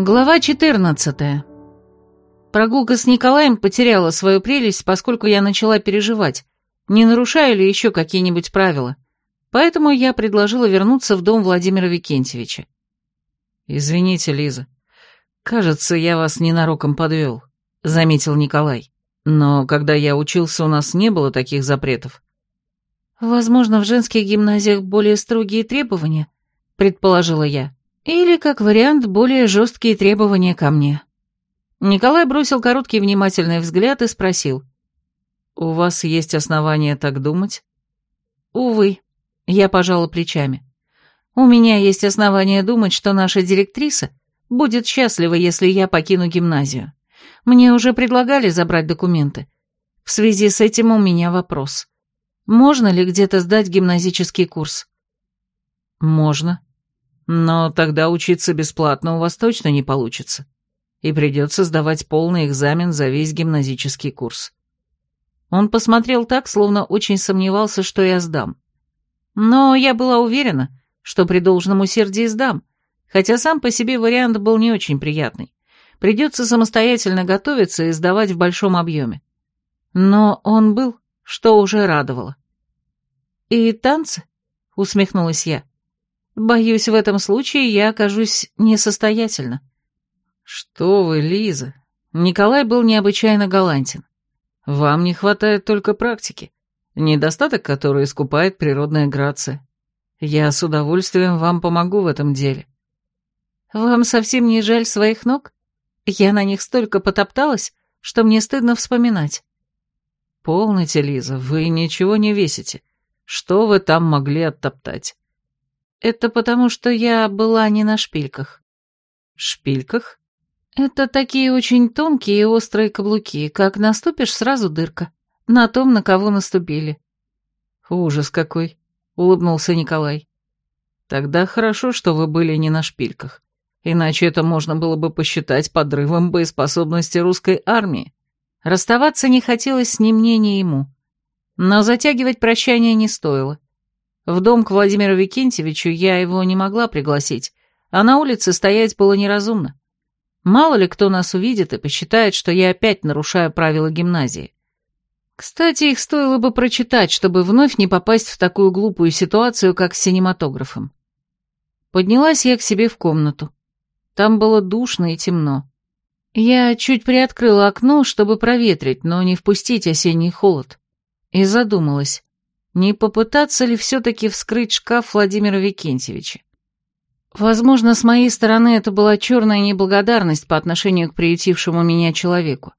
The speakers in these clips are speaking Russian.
Глава 14. Прогулка с Николаем потеряла свою прелесть, поскольку я начала переживать, не нарушаю ли еще какие-нибудь правила. Поэтому я предложила вернуться в дом Владимира Викентьевича. «Извините, Лиза. Кажется, я вас ненароком подвел», — заметил Николай. «Но когда я учился, у нас не было таких запретов». «Возможно, в женских гимназиях более строгие требования», — предположила я. Или, как вариант, более жесткие требования ко мне. Николай бросил короткий внимательный взгляд и спросил. «У вас есть основания так думать?» «Увы», — я пожала плечами. «У меня есть основания думать, что наша директриса будет счастлива, если я покину гимназию. Мне уже предлагали забрать документы. В связи с этим у меня вопрос. Можно ли где-то сдать гимназический курс?» «Можно», но тогда учиться бесплатно у вас точно не получится. И придется сдавать полный экзамен за весь гимназический курс. Он посмотрел так, словно очень сомневался, что я сдам. Но я была уверена, что при должном усердии сдам, хотя сам по себе вариант был не очень приятный. Придется самостоятельно готовиться и сдавать в большом объеме. Но он был, что уже радовало. «И танцы?» — усмехнулась я. Боюсь, в этом случае я окажусь несостоятельна. Что вы, Лиза? Николай был необычайно галантен. Вам не хватает только практики, недостаток которой искупает природная грация. Я с удовольствием вам помогу в этом деле. Вам совсем не жаль своих ног? Я на них столько потопталась, что мне стыдно вспоминать. Полноте, Лиза, вы ничего не весите. Что вы там могли оттоптать? Это потому, что я была не на шпильках. Шпильках? Это такие очень тонкие и острые каблуки, как наступишь, сразу дырка. На том, на кого наступили. Ужас какой, улыбнулся Николай. Тогда хорошо, что вы были не на шпильках. Иначе это можно было бы посчитать подрывом боеспособности русской армии. Расставаться не хотелось ни мне, ни ему. Но затягивать прощание не стоило. В дом к Владимиру Викентьевичу я его не могла пригласить, а на улице стоять было неразумно. Мало ли кто нас увидит и посчитает, что я опять нарушаю правила гимназии. Кстати, их стоило бы прочитать, чтобы вновь не попасть в такую глупую ситуацию, как с синематографом. Поднялась я к себе в комнату. Там было душно и темно. Я чуть приоткрыла окно, чтобы проветрить, но не впустить осенний холод. И задумалась, не попытаться ли все-таки вскрыть шкаф Владимира Викентьевича? Возможно, с моей стороны это была черная неблагодарность по отношению к приютившему меня человеку.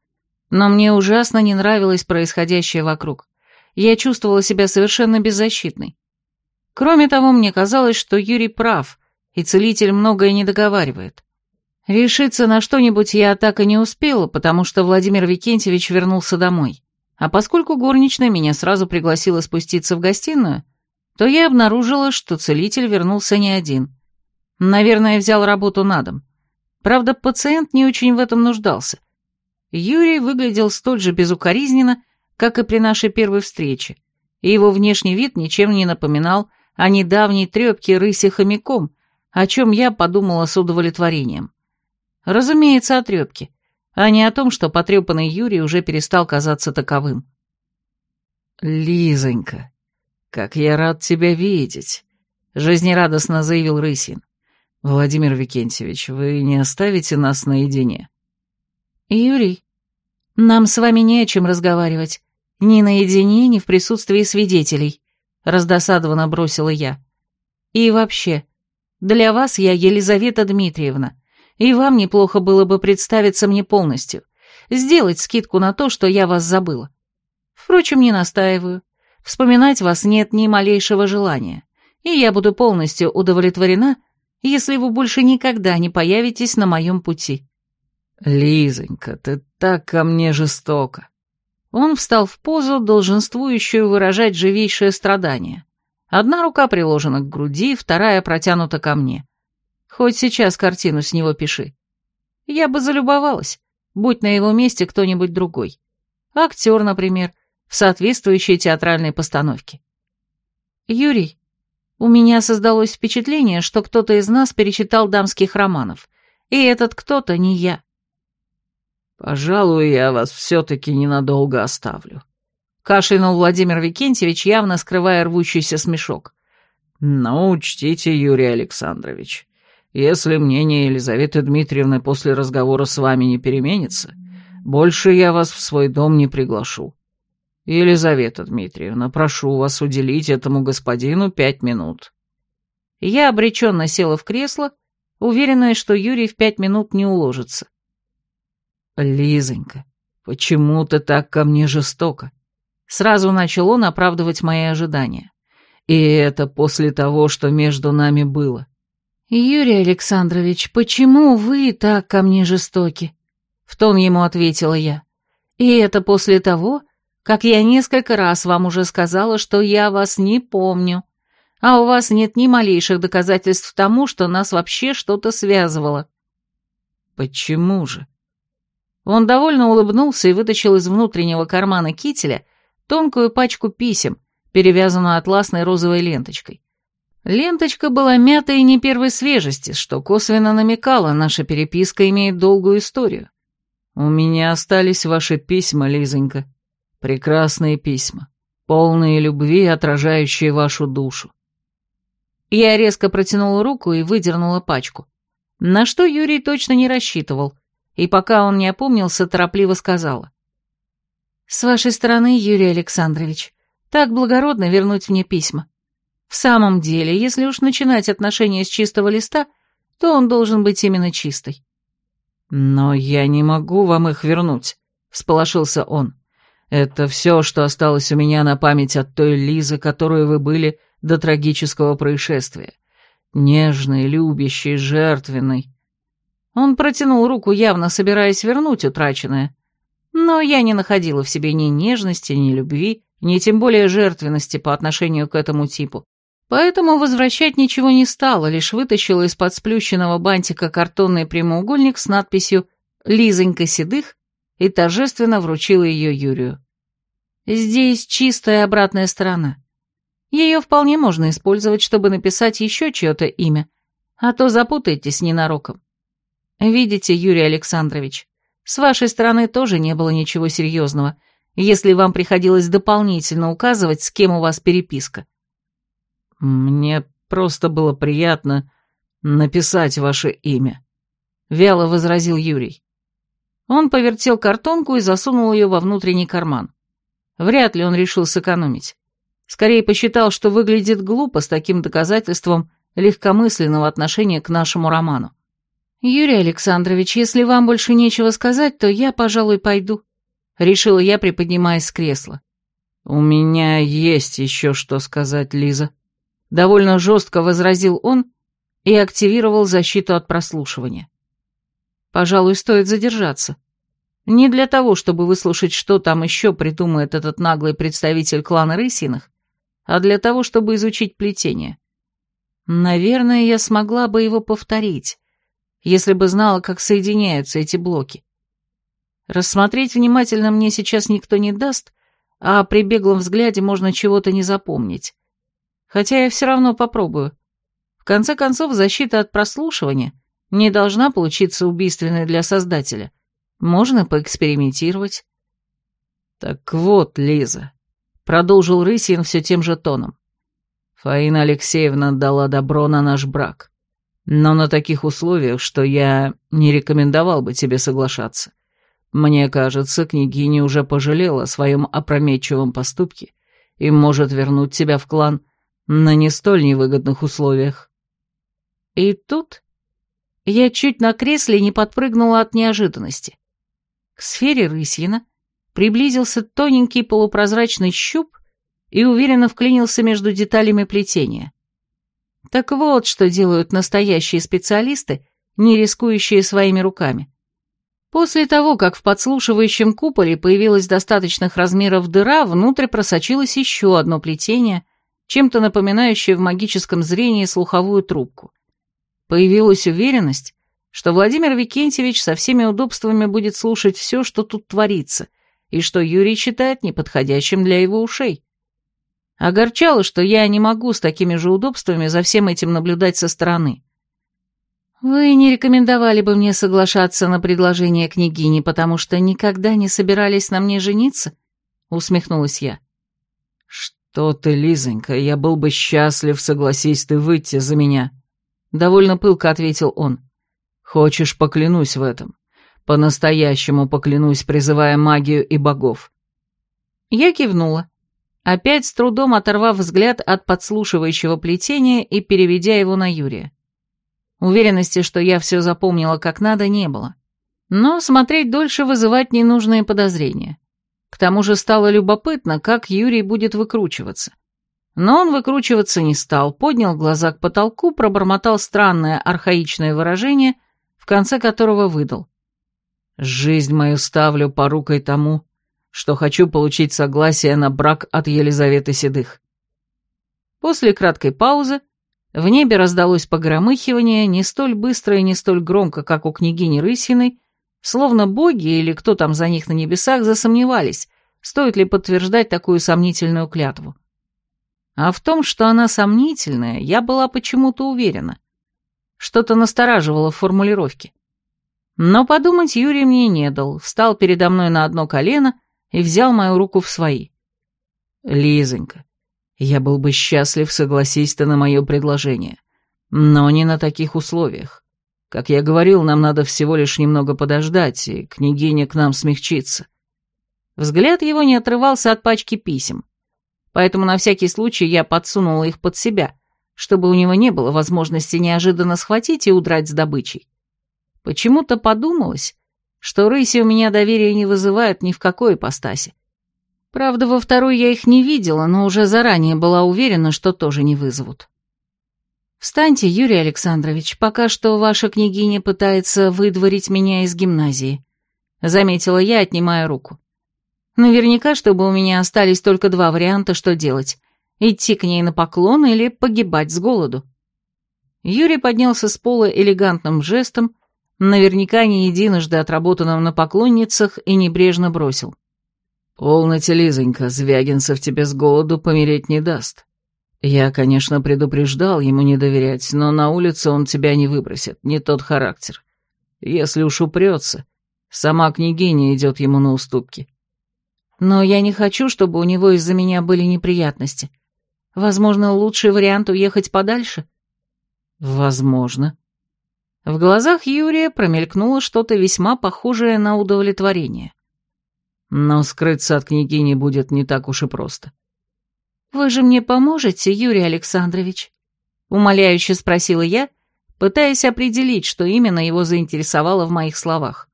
Но мне ужасно не нравилось происходящее вокруг. Я чувствовала себя совершенно беззащитной. Кроме того, мне казалось, что Юрий прав, и целитель многое не договаривает. Решиться на что-нибудь я так и не успела, потому что Владимир Викентьевич вернулся домой. А поскольку горничная меня сразу пригласила спуститься в гостиную, то я обнаружила, что целитель вернулся не один. Наверное, взял работу на дом. Правда, пациент не очень в этом нуждался. Юрий выглядел столь же безукоризненно, как и при нашей первой встрече, и его внешний вид ничем не напоминал о недавней трепке рыси хомяком, о чем я подумала с удовлетворением. Разумеется, о трепке а не о том, что потрепанный Юрий уже перестал казаться таковым. «Лизонька, как я рад тебя видеть», — жизнерадостно заявил Рысин. «Владимир Викентьевич, вы не оставите нас наедине?» «Юрий, нам с вами не о чем разговаривать. Ни наедине, ни в присутствии свидетелей», — раздосадованно бросила я. «И вообще, для вас я Елизавета Дмитриевна, и вам неплохо было бы представиться мне полностью, сделать скидку на то, что я вас забыла. Впрочем, не настаиваю. Вспоминать вас нет ни малейшего желания, и я буду полностью удовлетворена, если вы больше никогда не появитесь на моем пути». «Лизонька, ты так ко мне жестоко!» Он встал в позу, долженствующую выражать живейшее страдание. Одна рука приложена к груди, вторая протянута ко мне. Хоть сейчас картину с него пиши. Я бы залюбовалась, будь на его месте кто-нибудь другой. Актер, например, в соответствующей театральной постановке. Юрий, у меня создалось впечатление, что кто-то из нас перечитал дамских романов, И этот кто-то не я. «Пожалуй, я вас все-таки ненадолго оставлю», — кашлянул Владимир Викентьевич, явно скрывая рвущийся смешок. «Но учтите, Юрий Александрович, если мнение Елизаветы Дмитриевны после разговора с вами не переменится, больше я вас в свой дом не приглашу. Елизавета Дмитриевна, прошу вас уделить этому господину пять минут». Я обреченно села в кресло, уверенная, что Юрий в пять минут не уложится. «Лизонька, почему ты так ко мне жестоко?» Сразу начал он оправдывать мои ожидания. «И это после того, что между нами было». «Юрий Александрович, почему вы так ко мне жестоки?» В тон ему ответила я. «И это после того, как я несколько раз вам уже сказала, что я вас не помню, а у вас нет ни малейших доказательств тому, что нас вообще что-то связывало». «Почему же?» Он довольно улыбнулся и вытащил из внутреннего кармана кителя тонкую пачку писем, перевязанную атласной розовой ленточкой. Ленточка была мята и не первой свежести, что косвенно намекало, наша переписка имеет долгую историю. «У меня остались ваши письма, Лизонька. Прекрасные письма, полные любви, отражающие вашу душу». Я резко протянула руку и выдернула пачку. На что Юрий точно не рассчитывал, и пока он не опомнился, торопливо сказала. «С вашей стороны, Юрий Александрович, так благородно вернуть мне письма. В самом деле, если уж начинать отношения с чистого листа, то он должен быть именно чистый». «Но я не могу вам их вернуть», — всполошился он. «Это все, что осталось у меня на память от той Лизы, которой вы были до трагического происшествия. Нежной, любящей, жертвенной. Он протянул руку, явно собираясь вернуть утраченное. Но я не находила в себе ни нежности, ни любви, ни тем более жертвенности по отношению к этому типу. Поэтому возвращать ничего не стала, лишь вытащила из-под сплющенного бантика картонный прямоугольник с надписью «Лизонька Седых» и торжественно вручила ее Юрию. Здесь чистая обратная сторона. Ее вполне можно использовать, чтобы написать еще чье-то имя, а то запутаетесь ненароком. Видите, Юрий Александрович, с вашей стороны тоже не было ничего серьезного, если вам приходилось дополнительно указывать, с кем у вас переписка. Мне просто было приятно написать ваше имя, вяло возразил Юрий. Он повертел картонку и засунул ее во внутренний карман. Вряд ли он решил сэкономить. Скорее посчитал, что выглядит глупо с таким доказательством легкомысленного отношения к нашему роману. «Юрий Александрович, если вам больше нечего сказать, то я, пожалуй, пойду», — решила я, приподнимаясь с кресла. «У меня есть еще что сказать, Лиза», — довольно жестко возразил он и активировал защиту от прослушивания. «Пожалуй, стоит задержаться. Не для того, чтобы выслушать, что там еще придумает этот наглый представитель клана Рысиных, а для того, чтобы изучить плетение. Наверное, я смогла бы его повторить» если бы знала, как соединяются эти блоки. Рассмотреть внимательно мне сейчас никто не даст, а при беглом взгляде можно чего-то не запомнить. Хотя я все равно попробую. В конце концов, защита от прослушивания не должна получиться убийственной для создателя. Можно поэкспериментировать. «Так вот, Лиза», — продолжил Рысин все тем же тоном. Фаина Алексеевна дала добро на наш брак но на таких условиях, что я не рекомендовал бы тебе соглашаться. Мне кажется, княгиня уже пожалела о своем опрометчивом поступке и может вернуть тебя в клан на не столь невыгодных условиях. И тут я чуть на кресле не подпрыгнула от неожиданности. К сфере Рысьина приблизился тоненький полупрозрачный щуп и уверенно вклинился между деталями плетения. Так вот, что делают настоящие специалисты, не рискующие своими руками. После того, как в подслушивающем куполе появилась достаточных размеров дыра, внутрь просочилось еще одно плетение, чем-то напоминающее в магическом зрении слуховую трубку. Появилась уверенность, что Владимир Викентьевич со всеми удобствами будет слушать все, что тут творится, и что Юрий считает неподходящим для его ушей. Огорчало, что я не могу с такими же удобствами за всем этим наблюдать со стороны. «Вы не рекомендовали бы мне соглашаться на предложение княгини, потому что никогда не собирались на мне жениться?» — усмехнулась я. «Что ты, Лизонька, я был бы счастлив, согласись ты выйти за меня», — довольно пылко ответил он. «Хочешь, поклянусь в этом. По-настоящему поклянусь, призывая магию и богов». Я кивнула, опять с трудом оторвав взгляд от подслушивающего плетения и переведя его на Юрия. Уверенности, что я все запомнила как надо, не было. Но смотреть дольше вызывать ненужные подозрения. К тому же стало любопытно, как Юрий будет выкручиваться. Но он выкручиваться не стал, поднял глаза к потолку, пробормотал странное архаичное выражение, в конце которого выдал. «Жизнь мою ставлю порукой тому, что хочу получить согласие на брак от Елизаветы Седых». После краткой паузы в небе раздалось погромыхивание, не столь быстро и не столь громко, как у княгини Рысиной, словно боги или кто там за них на небесах засомневались, стоит ли подтверждать такую сомнительную клятву. А в том, что она сомнительная, я была почему-то уверена. Что-то настораживало в формулировке. Но подумать Юрий мне не дал, встал передо мной на одно колено и взял мою руку в свои. «Лизонька, я был бы счастлив, согласись ты на мое предложение. Но не на таких условиях. Как я говорил, нам надо всего лишь немного подождать, и княгиня к нам смягчится». Взгляд его не отрывался от пачки писем. Поэтому на всякий случай я подсунула их под себя, чтобы у него не было возможности неожиданно схватить и удрать с добычей. Почему-то подумалось, что рыси у меня доверия не вызывают ни в какой ипостаси. Правда, во второй я их не видела, но уже заранее была уверена, что тоже не вызовут. «Встаньте, Юрий Александрович, пока что ваша княгиня пытается выдворить меня из гимназии», — заметила я, отнимая руку. «Наверняка, чтобы у меня остались только два варианта, что делать — идти к ней на поклон или погибать с голоду». Юрий поднялся с пола элегантным жестом, наверняка не единожды отработанным на поклонницах, и небрежно бросил. «Полноте, Лизонька, Звягинцев тебе с голоду помереть не даст. Я, конечно, предупреждал ему не доверять, но на улице он тебя не выбросит, не тот характер. Если уж упрется, сама княгиня идет ему на уступки». «Но я не хочу, чтобы у него из-за меня были неприятности. Возможно, лучший вариант уехать подальше?» «Возможно». В глазах Юрия промелькнуло что-то весьма похожее на удовлетворение. Но скрыться от княгини будет не так уж и просто. «Вы же мне поможете, Юрий Александрович?» — умоляюще спросила я, пытаясь определить, что именно его заинтересовало в моих словах.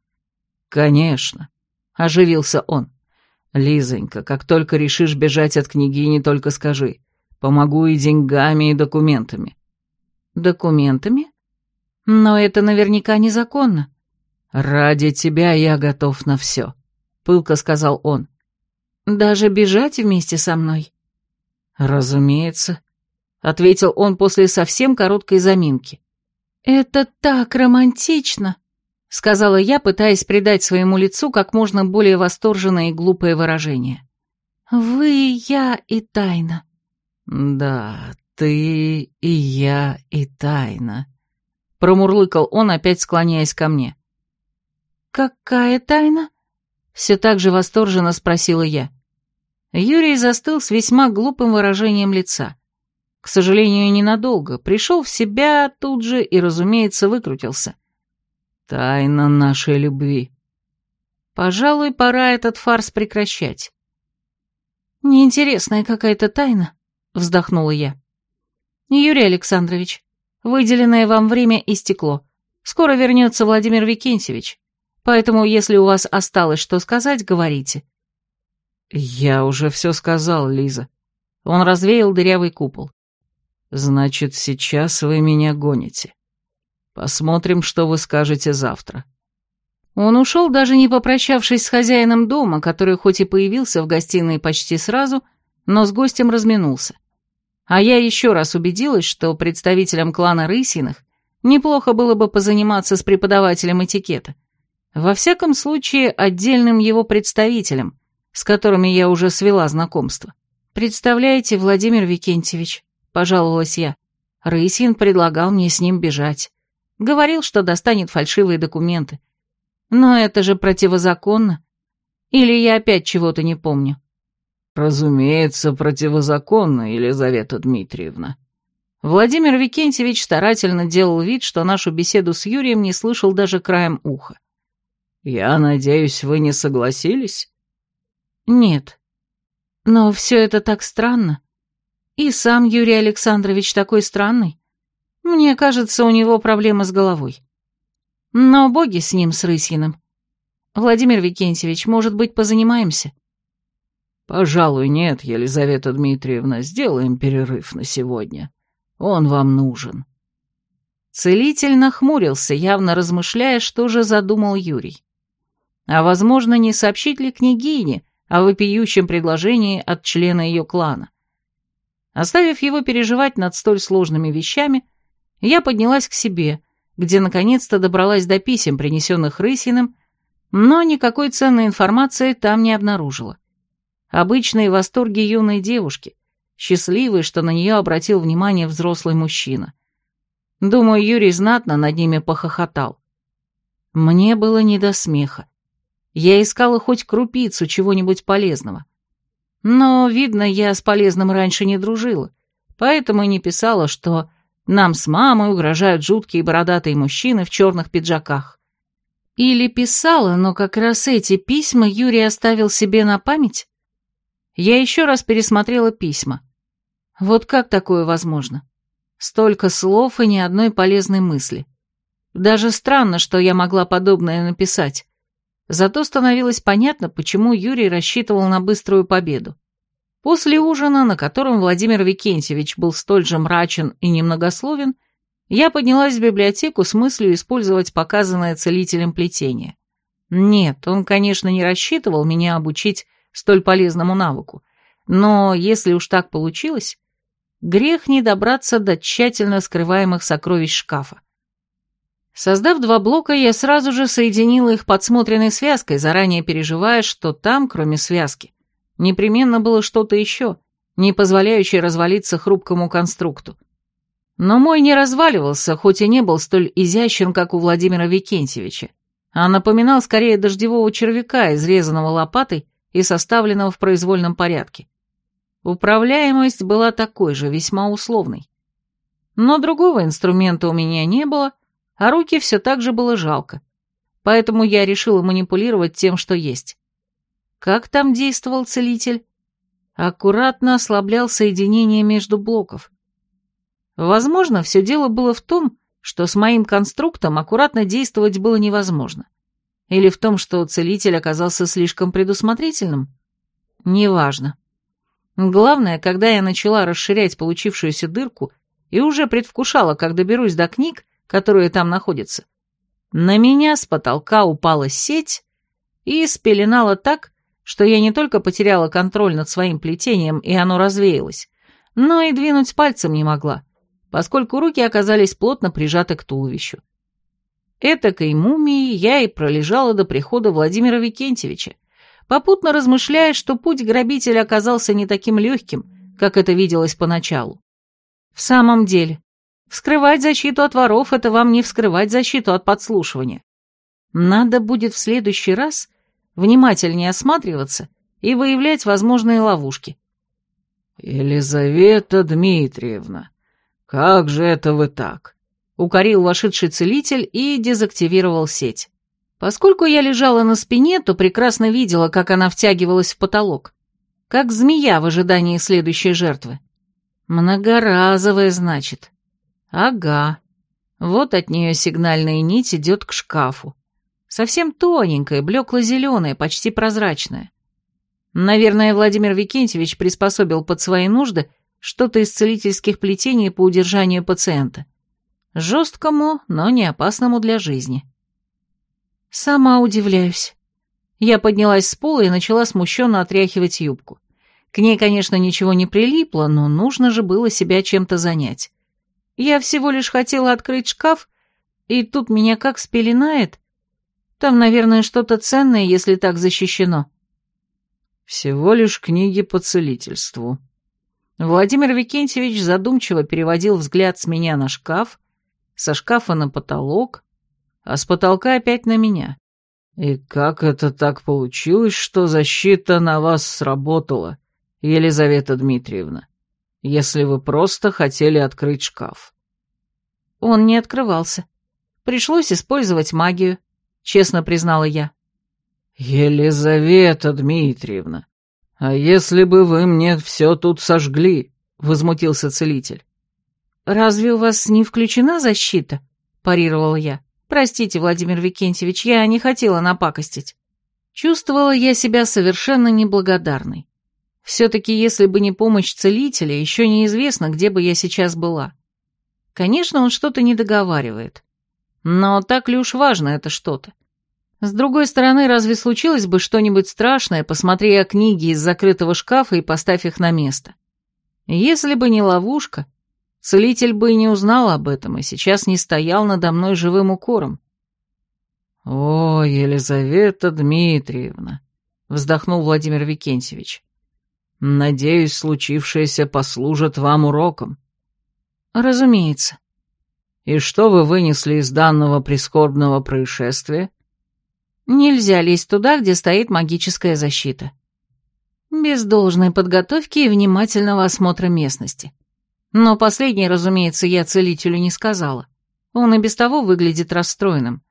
«Конечно», — оживился он. «Лизонька, как только решишь бежать от княгини, только скажи. Помогу и деньгами, и документами». «Документами? Но это наверняка незаконно». «Ради тебя я готов на все», пылко сказал он. «Даже бежать вместе со мной?» «Разумеется», — ответил он после совсем короткой заминки. «Это так романтично», — сказала я, пытаясь придать своему лицу как можно более восторженное и глупое выражение. «Вы, я и тайна». «Да, ты и я и тайна», — промурлыкал он, опять склоняясь ко мне. «Какая тайна?» Все так же восторженно спросила я. Юрий застыл с весьма глупым выражением лица. К сожалению, ненадолго. Пришел в себя тут же и, разумеется, выкрутился. «Тайна нашей любви». Пожалуй, пора этот фарс прекращать. «Неинтересная какая-то тайна», — вздохнула я. «Юрий Александрович, выделенное вам время истекло. Скоро вернется Владимир Викентьевич. Поэтому, если у вас осталось что сказать, говорите». «Я уже все сказал, Лиза». Он развеял дырявый купол. «Значит, сейчас вы меня гоните. Посмотрим, что вы скажете завтра». Он ушел, даже не попрощавшись с хозяином дома, который хоть и появился в гостиной почти сразу, но с гостем разминулся. А я еще раз убедилась, что представителям клана Рысиных неплохо было бы позаниматься с преподавателем этикета. Во всяком случае, отдельным его представителем, с которыми я уже свела знакомство. «Представляете, Владимир Викентьевич», — пожаловалась я, — «Рысин предлагал мне с ним бежать. Говорил, что достанет фальшивые документы. Но это же противозаконно. Или я опять чего-то не помню? Разумеется, противозаконно, Елизавета Дмитриевна. Владимир Викентьевич старательно делал вид, что нашу беседу с Юрием не слышал даже краем уха. «Я надеюсь, вы не согласились?» «Нет. Но все это так странно. И сам Юрий Александрович такой странный. Мне кажется, у него проблемы с головой. Но боги с ним, с Рысиным. Владимир Викентьевич, может быть, позанимаемся?» «Пожалуй, нет, Елизавета Дмитриевна, сделаем перерыв на сегодня». Он вам нужен». Целитель нахмурился, явно размышляя, что же задумал Юрий. А возможно, не сообщить ли княгине о вопиющем предложении от члена ее клана. Оставив его переживать над столь сложными вещами, я поднялась к себе, где наконец-то добралась до писем, принесенных Рысиным, но никакой ценной информации там не обнаружила. Обычные восторги юной девушки, счастливой, что на нее обратил внимание взрослый мужчина. Думаю, Юрий знатно над ними похохотал. Мне было не до смеха. Я искала хоть крупицу чего-нибудь полезного. Но, видно, я с полезным раньше не дружила, поэтому и не писала, что нам с мамой угрожают жуткие бородатые мужчины в черных пиджаках. Или писала, но как раз эти письма Юрий оставил себе на память? Я еще раз пересмотрела письма. Вот как такое возможно? Столько слов и ни одной полезной мысли. Даже странно, что я могла подобное написать. Зато становилось понятно, почему Юрий рассчитывал на быструю победу. После ужина, на котором Владимир Викентьевич был столь же мрачен и немногословен, я поднялась в библиотеку с мыслью использовать показанное целителем плетение. Нет, он, конечно, не рассчитывал меня обучить столь полезному навыку. Но если уж так получилось, грех не добраться до тщательно скрываемых сокровищ шкафа. Создав два блока, я сразу же соединила их подсмотренной связкой, заранее переживая, что там, кроме связки, непременно было что-то еще, не позволяющее развалиться хрупкому конструкту. Но мой не разваливался, хоть и не был столь изящен, как у Владимира Викентьевича, а напоминал скорее дождевого червяка, изрезанного лопатой и составленного в произвольном порядке. Управляемость была такой же, весьма условной. Но другого инструмента у меня не было, а руки все так же было жалко. Поэтому я решила манипулировать тем, что есть. Как там действовал целитель? Аккуратно ослаблял соединение между блоков. Возможно, все дело было в том, что с моим конструктом аккуратно действовать было невозможно. Или в том, что целитель оказался слишком предусмотрительным? Неважно. Главное, когда я начала расширять получившуюся дырку и уже предвкушала, как доберусь до книг, которые там находятся, на меня с потолка упала сеть и спеленала так, что я не только потеряла контроль над своим плетением, и оно развеялось, но и двинуть пальцем не могла, поскольку руки оказались плотно прижаты к туловищу. Этакой мумией я и пролежала до прихода Владимира Викентьевича, попутно размышляя, что путь грабителя оказался не таким легким, как это виделось поначалу. В самом деле, вскрывать защиту от воров — это вам не вскрывать защиту от подслушивания. Надо будет в следующий раз внимательнее осматриваться и выявлять возможные ловушки. «Елизавета Дмитриевна, как же это вы так?» Укорил вошедший целитель и дезактивировал сеть. Поскольку я лежала на спине, то прекрасно видела, как она втягивалась в потолок. Как змея в ожидании следующей жертвы. Многоразовая, значит. Ага. Вот от нее сигнальная нить идет к шкафу. Совсем тоненькая, блекло-зеленая, почти прозрачная. Наверное, Владимир Викентьевич приспособил под свои нужды что-то из целительских плетений по удержанию пациента. Жесткому, но не опасному для жизни. Сама удивляюсь. Я поднялась с пола и начала смущенно отряхивать юбку. К ней, конечно, ничего не прилипло, но нужно же было себя чем-то занять. Я всего лишь хотела открыть шкаф, и тут меня как спеленает. Там, наверное, что-то ценное, если так защищено. Всего лишь книги по целительству. Владимир Викентьевич задумчиво переводил взгляд с меня на шкаф, со шкафа на потолок, а с потолка опять на меня. И как это так получилось, что защита на вас сработала, Елизавета Дмитриевна, если вы просто хотели открыть шкаф? Он не открывался. Пришлось использовать магию, честно признала я. Елизавета Дмитриевна, а если бы вы мне все тут сожгли? Возмутился целитель. «Разве у вас не включена защита?» – парировала я. «Простите, Владимир Викентьевич, я не хотела напакостить». Чувствовала я себя совершенно неблагодарной. Все-таки, если бы не помощь целителя, еще неизвестно, где бы я сейчас была. Конечно, он что-то не договаривает. Но так ли уж важно это что-то? С другой стороны, разве случилось бы что-нибудь страшное, посмотри о книги из закрытого шкафа и поставь их на место? Если бы не ловушка, целитель бы и не узнал об этом, и сейчас не стоял надо мной живым укором. «О, Елизавета Дмитриевна!» — вздохнул Владимир Викентьевич. «Надеюсь, случившееся послужит вам уроком». «Разумеется». «И что вы вынесли из данного прискорбного происшествия?» «Нельзя лезть туда, где стоит магическая защита». Без должной подготовки и внимательного осмотра местности. Но последнее, разумеется, я целителю не сказала. Он и без того выглядит расстроенным.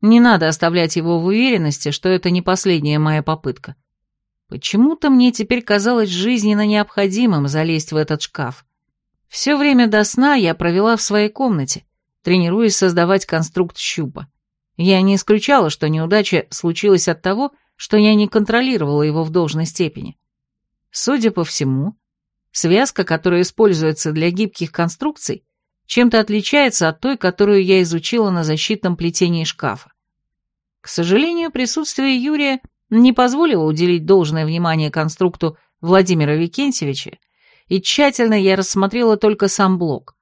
Не надо оставлять его в уверенности, что это не последняя моя попытка. Почему-то мне теперь казалось жизненно необходимым залезть в этот шкаф. Все время до сна я провела в своей комнате, тренируясь создавать конструкт щупа. Я не исключала, что неудача случилась от того, что я не контролировала его в должной степени. Судя по всему, связка, которая используется для гибких конструкций, чем-то отличается от той, которую я изучила на защитном плетении шкафа. К сожалению, присутствие Юрия не позволило уделить должное внимание конструкту Владимира Викентьевича, и тщательно я рассмотрела только сам блок.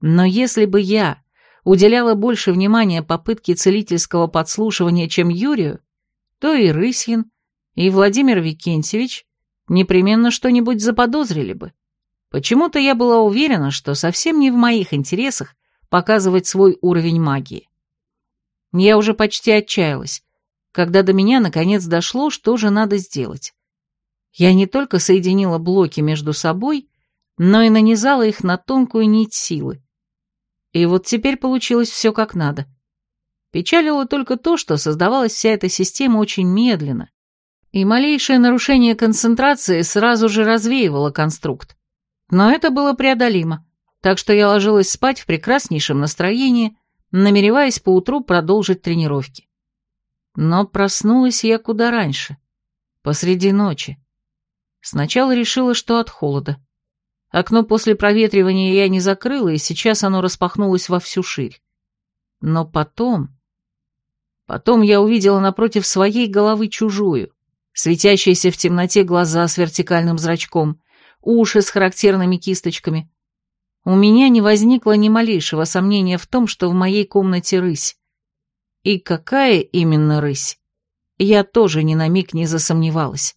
Но если бы я уделяла больше внимания попытке целительского подслушивания, чем Юрию, то и Рысьин, и Владимир Викентьевич непременно что-нибудь заподозрили бы. Почему-то я была уверена, что совсем не в моих интересах показывать свой уровень магии. Я уже почти отчаялась, когда до меня наконец дошло, что же надо сделать. Я не только соединила блоки между собой, но и нанизала их на тонкую нить силы. И вот теперь получилось все как надо. Печалило только то, что создавалась вся эта система очень медленно, и малейшее нарушение концентрации сразу же развеивало конструкт. Но это было преодолимо, так что я ложилась спать в прекраснейшем настроении, намереваясь поутру продолжить тренировки. Но проснулась я куда раньше, посреди ночи. Сначала решила, что от холода. Окно после проветривания я не закрыла, и сейчас оно распахнулось во всю ширь. Но потом... Потом я увидела напротив своей головы чужую, светящиеся в темноте глаза с вертикальным зрачком, уши с характерными кисточками. У меня не возникло ни малейшего сомнения в том, что в моей комнате рысь. И какая именно рысь? Я тоже ни на миг не засомневалась.